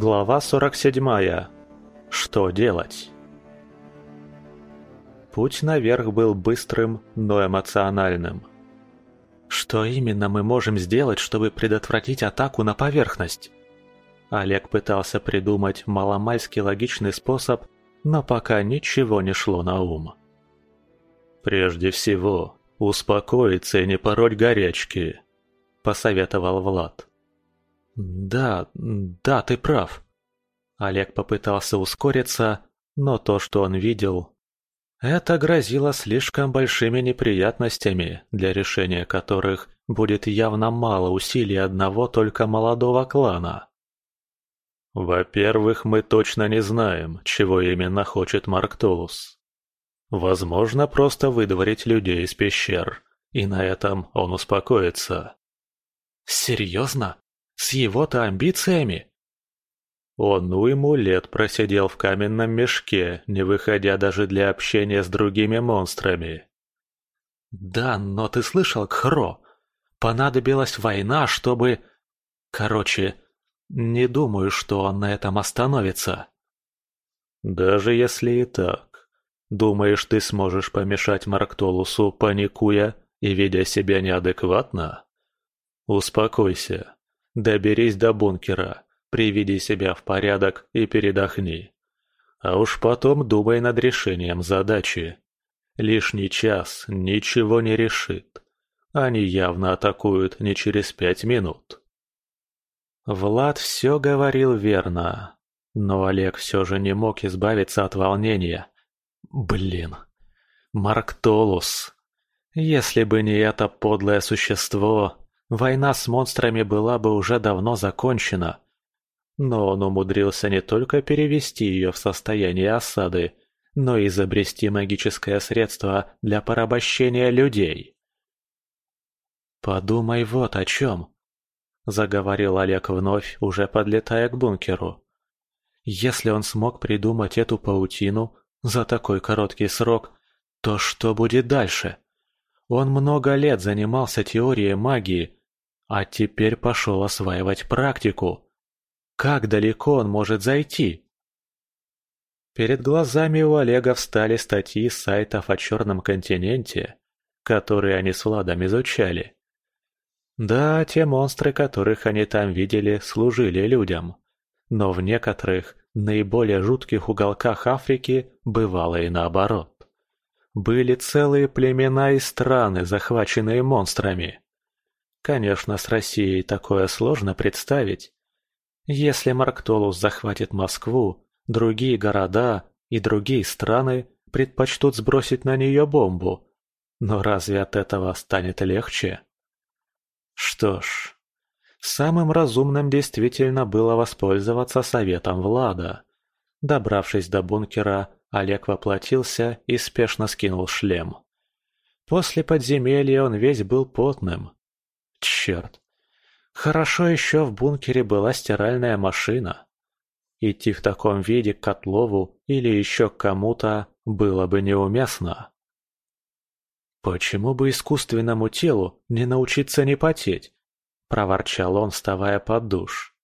Глава 47. Что делать? Путь наверх был быстрым, но эмоциональным. Что именно мы можем сделать, чтобы предотвратить атаку на поверхность? Олег пытался придумать маломальски логичный способ, но пока ничего не шло на ум. «Прежде всего, успокоиться и не пороть горячки», – посоветовал Влад. «Да, да, ты прав». Олег попытался ускориться, но то, что он видел, это грозило слишком большими неприятностями, для решения которых будет явно мало усилий одного только молодого клана. Во-первых, мы точно не знаем, чего именно хочет Марк Толус. Возможно, просто выдворить людей из пещер, и на этом он успокоится. Серьезно? С его-то амбициями? Он уйму лет просидел в каменном мешке, не выходя даже для общения с другими монстрами. Да, но ты слышал, Кхро? Понадобилась война, чтобы... Короче, не думаю, что он на этом остановится. Даже если и так, думаешь, ты сможешь помешать Марктолусу, паникуя и ведя себя неадекватно? Успокойся. Доберись до бункера, приведи себя в порядок и передохни. А уж потом думай над решением задачи. Лишний час ничего не решит. Они явно атакуют не через пять минут. Влад все говорил верно, но Олег все же не мог избавиться от волнения. Блин, Марк Толус. Если бы не это подлое существо, Война с монстрами была бы уже давно закончена. Но он умудрился не только перевести ее в состояние осады, но и изобрести магическое средство для порабощения людей. «Подумай вот о чем», — заговорил Олег вновь, уже подлетая к бункеру. «Если он смог придумать эту паутину за такой короткий срок, то что будет дальше? Он много лет занимался теорией магии, а теперь пошел осваивать практику. Как далеко он может зайти? Перед глазами у Олега встали статьи сайтов о Черном континенте, которые они с Владом изучали. Да, те монстры, которых они там видели, служили людям. Но в некоторых, наиболее жутких уголках Африки бывало и наоборот. Были целые племена и страны, захваченные монстрами. Конечно, с Россией такое сложно представить. Если Марктолус захватит Москву, другие города и другие страны предпочтут сбросить на нее бомбу. Но разве от этого станет легче? Что ж, самым разумным действительно было воспользоваться советом Влада. Добравшись до бункера, Олег воплотился и спешно скинул шлем. После подземелья он весь был потным, Черт. Хорошо еще в бункере была стиральная машина. Идти в таком виде к Котлову или еще к кому-то было бы неуместно. «Почему бы искусственному телу не научиться не потеть?» – проворчал он, вставая под душ.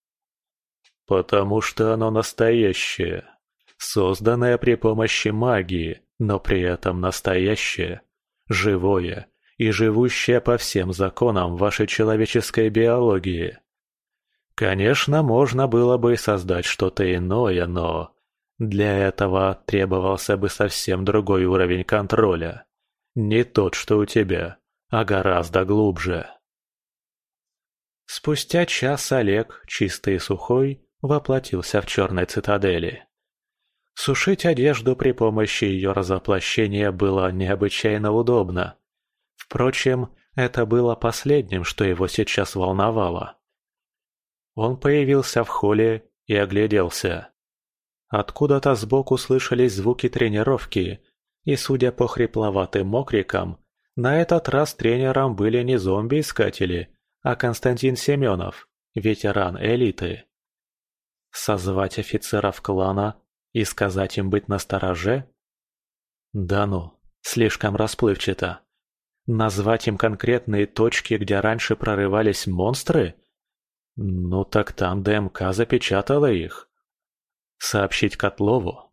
«Потому что оно настоящее, созданное при помощи магии, но при этом настоящее, живое и живущая по всем законам вашей человеческой биологии. Конечно, можно было бы создать что-то иное, но для этого требовался бы совсем другой уровень контроля. Не тот, что у тебя, а гораздо глубже. Спустя час Олег, чистый и сухой, воплотился в черной цитадели. Сушить одежду при помощи ее разоплощения было необычайно удобно. Впрочем, это было последним, что его сейчас волновало. Он появился в холле и огляделся. Откуда-то сбоку слышались звуки тренировки, и, судя по хрипловатым окрикам, на этот раз тренером были не зомби-искатели, а Константин Семенов, ветеран элиты. Созвать офицеров клана и сказать им быть настороже? Да ну, слишком расплывчато. Назвать им конкретные точки, где раньше прорывались монстры? Ну так там ДМК запечатала их. Сообщить Котлову?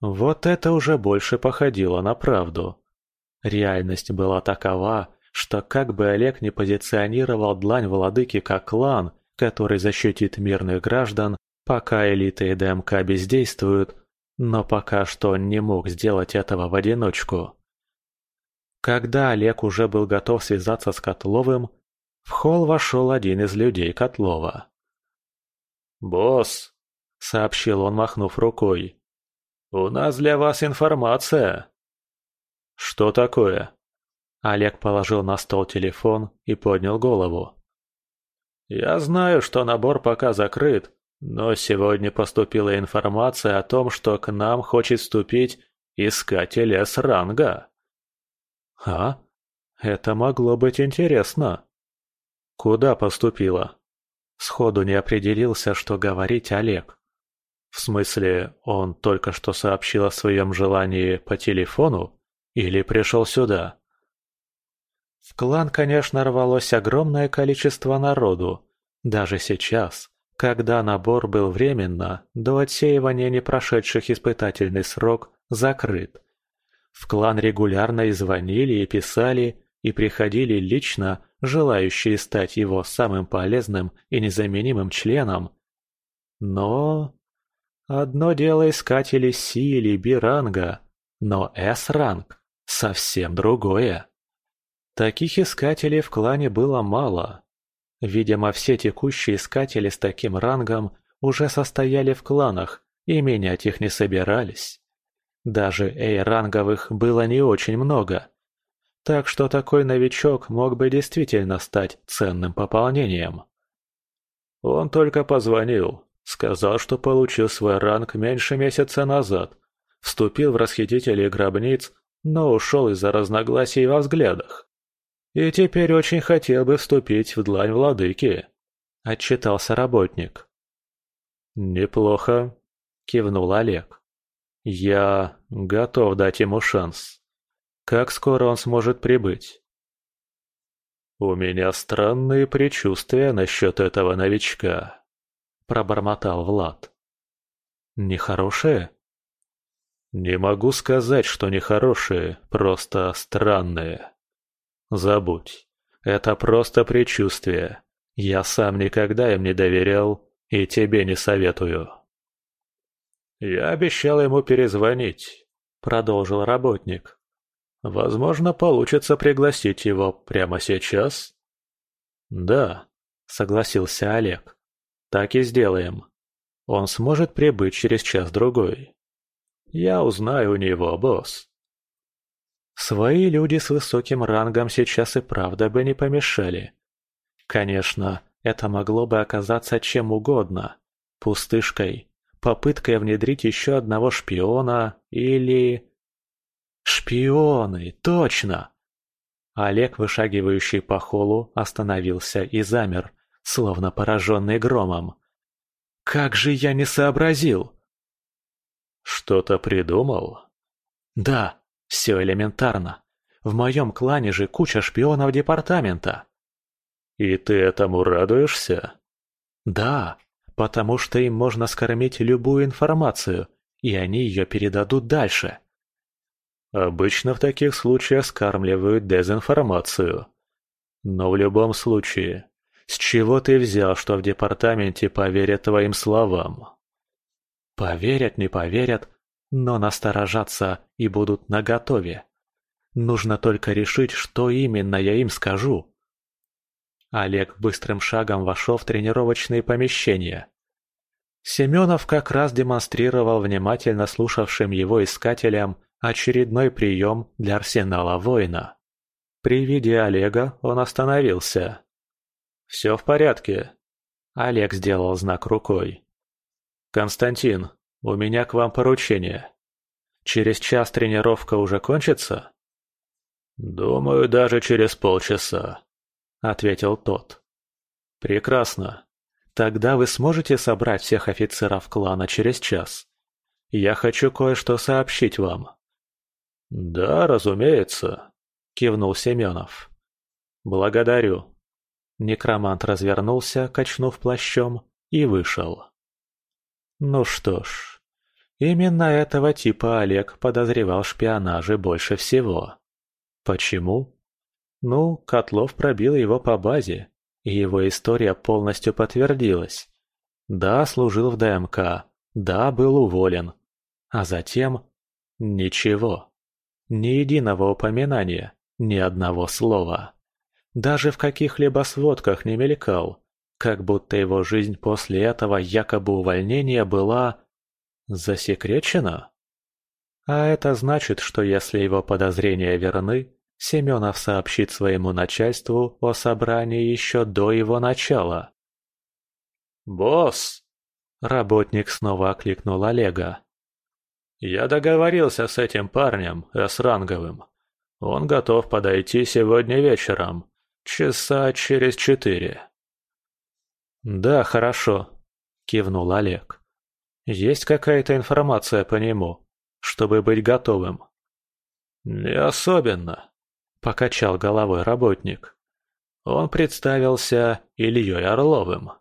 Вот это уже больше походило на правду. Реальность была такова, что как бы Олег не позиционировал длань владыки как клан, который защитит мирных граждан, пока элита и ДМК бездействуют, но пока что он не мог сделать этого в одиночку. Когда Олег уже был готов связаться с Котловым, в холл вошел один из людей Котлова. «Босс», — сообщил он, махнув рукой, — «у нас для вас информация». «Что такое?» Олег положил на стол телефон и поднял голову. «Я знаю, что набор пока закрыт, но сегодня поступила информация о том, что к нам хочет вступить искатель С-ранга. А? Это могло быть интересно. Куда поступила? Сходу не определился, что говорить Олег. В смысле, он только что сообщил о своем желании по телефону или пришел сюда? В клан, конечно, рвалось огромное количество народу, даже сейчас когда набор был временно, до отсеивания не прошедших испытательный срок, закрыт. В клан регулярно и звонили, и писали, и приходили лично желающие стать его самым полезным и незаменимым членом. Но... Одно дело искатели Си или Би ранга, но С-ранг — совсем другое. Таких искателей в клане было мало, Видимо, все текущие искатели с таким рангом уже состояли в кланах и менять их не собирались. Даже A-ранговых было не очень много. Так что такой новичок мог бы действительно стать ценным пополнением. Он только позвонил, сказал, что получил свой ранг меньше месяца назад, вступил в расхитители гробниц, но ушел из-за разногласий во взглядах. И теперь очень хотел бы вступить в длань владыки», — отчитался работник. «Неплохо», — кивнул Олег. «Я готов дать ему шанс. Как скоро он сможет прибыть?» «У меня странные предчувствия насчет этого новичка», — пробормотал Влад. «Нехорошие?» «Не могу сказать, что нехорошие, просто странные». Забудь. Это просто предчувствие. Я сам никогда им не доверял и тебе не советую. Я обещал ему перезвонить, продолжил работник. Возможно, получится пригласить его прямо сейчас? Да, согласился Олег. Так и сделаем. Он сможет прибыть через час-другой. Я узнаю у него, босс. Свои люди с высоким рангом сейчас и правда бы не помешали. Конечно, это могло бы оказаться чем угодно. Пустышкой, попыткой внедрить еще одного шпиона или... Шпионы, точно! Олег, вышагивающий по холу, остановился и замер, словно пораженный громом. «Как же я не сообразил!» «Что-то придумал?» «Да, все элементарно. В моем клане же куча шпионов департамента. И ты этому радуешься? Да, потому что им можно скормить любую информацию, и они ее передадут дальше. Обычно в таких случаях скармливают дезинформацию. Но в любом случае, с чего ты взял, что в департаменте поверят твоим словам? Поверят, не поверят, но насторожатся и будут наготове. Нужно только решить, что именно я им скажу. Олег быстрым шагом вошел в тренировочные помещения. Семенов как раз демонстрировал внимательно слушавшим его искателям очередной прием для арсенала воина. При виде Олега он остановился. «Все в порядке», — Олег сделал знак рукой. «Константин, у меня к вам поручение. Через час тренировка уже кончится?» «Думаю, даже через полчаса», — ответил тот. «Прекрасно. Тогда вы сможете собрать всех офицеров клана через час. Я хочу кое-что сообщить вам». «Да, разумеется», — кивнул Семенов. «Благодарю. Некромант развернулся, качнув плащом, и вышел. Ну что ж, именно этого типа Олег подозревал в шпионаже больше всего. Почему? Ну, Котлов пробил его по базе, и его история полностью подтвердилась. Да, служил в ДМК, да, был уволен. А затем... Ничего. Ни единого упоминания, ни одного слова. Даже в каких-либо сводках не мелькал, как будто его жизнь после этого якобы увольнения была... засекречена. А это значит, что если его подозрения верны, Семенов сообщит своему начальству о собрании еще до его начала. «Босс!» – работник снова окликнул Олега. «Я договорился с этим парнем, Эсранговым. Он готов подойти сегодня вечером, часа через четыре». «Да, хорошо», – кивнул Олег. «Есть какая-то информация по нему, чтобы быть готовым?» «Не особенно», – покачал головой работник. Он представился Ильей Орловым.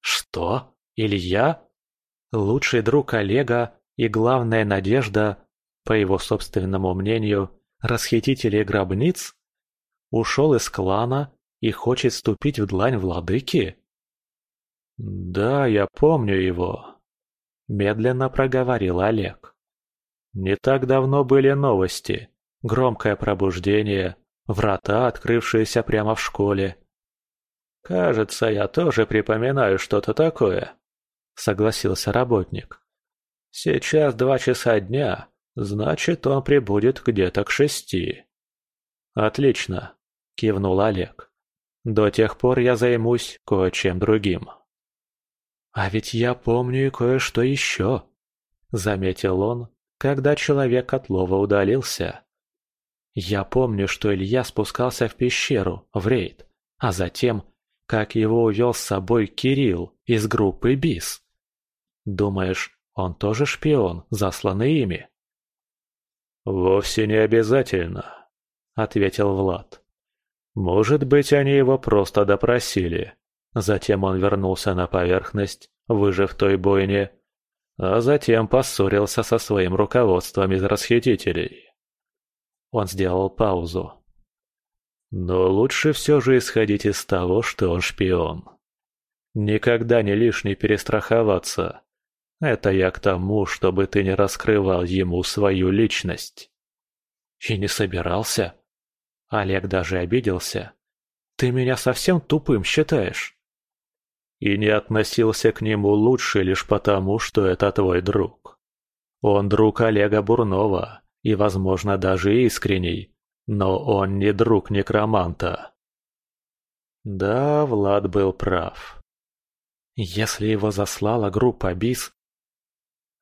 «Что? Илья?» Лучший друг Олега и главная надежда, по его собственному мнению, расхитителей гробниц? Ушел из клана и хочет вступить в длань владыки? «Да, я помню его», — медленно проговорил Олег. «Не так давно были новости, громкое пробуждение, врата, открывшиеся прямо в школе». «Кажется, я тоже припоминаю что-то такое», — согласился работник. «Сейчас два часа дня, значит, он прибудет где-то к шести». «Отлично», — кивнул Олег. «До тех пор я займусь кое-чем другим». «А ведь я помню и кое-что еще», — заметил он, когда человек от лова удалился. «Я помню, что Илья спускался в пещеру, в рейд, а затем, как его увел с собой Кирилл из группы БИС. Думаешь, он тоже шпион, засланный ими?» «Вовсе не обязательно», — ответил Влад. «Может быть, они его просто допросили, Затем он вернулся на поверхность, выжив той бойне, а затем поссорился со своим руководством из расхитителей. Он сделал паузу. Но лучше все же исходить из того, что он шпион. Никогда не лишний перестраховаться. Это я к тому, чтобы ты не раскрывал ему свою личность. И не собирался. Олег даже обиделся. Ты меня совсем тупым считаешь? и не относился к нему лучше лишь потому, что это твой друг. Он друг Олега Бурнова и, возможно, даже искренний, но он не друг некроманта. Да, Влад был прав. Если его заслала группа БИС,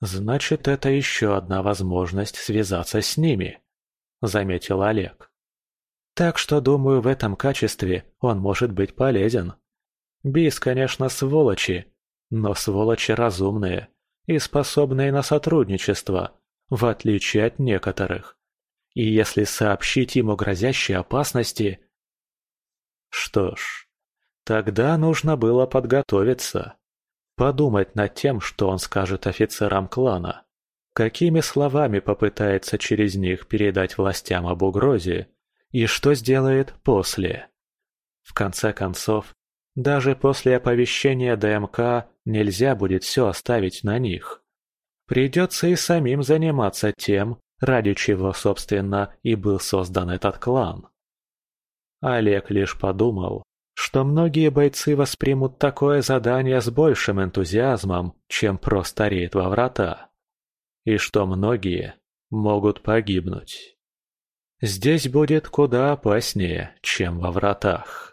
значит, это еще одна возможность связаться с ними, заметил Олег. Так что, думаю, в этом качестве он может быть полезен. Бис, конечно, сволочи, но сволочи разумные и способные на сотрудничество, в отличие от некоторых. И если сообщить ему грозящие опасности... Что ж, тогда нужно было подготовиться. Подумать над тем, что он скажет офицерам клана. Какими словами попытается через них передать властям об угрозе, и что сделает после. В конце концов, даже после оповещения ДМК нельзя будет все оставить на них. Придется и самим заниматься тем, ради чего, собственно, и был создан этот клан. Олег лишь подумал, что многие бойцы воспримут такое задание с большим энтузиазмом, чем просто рейд во врата. И что многие могут погибнуть. Здесь будет куда опаснее, чем во вратах.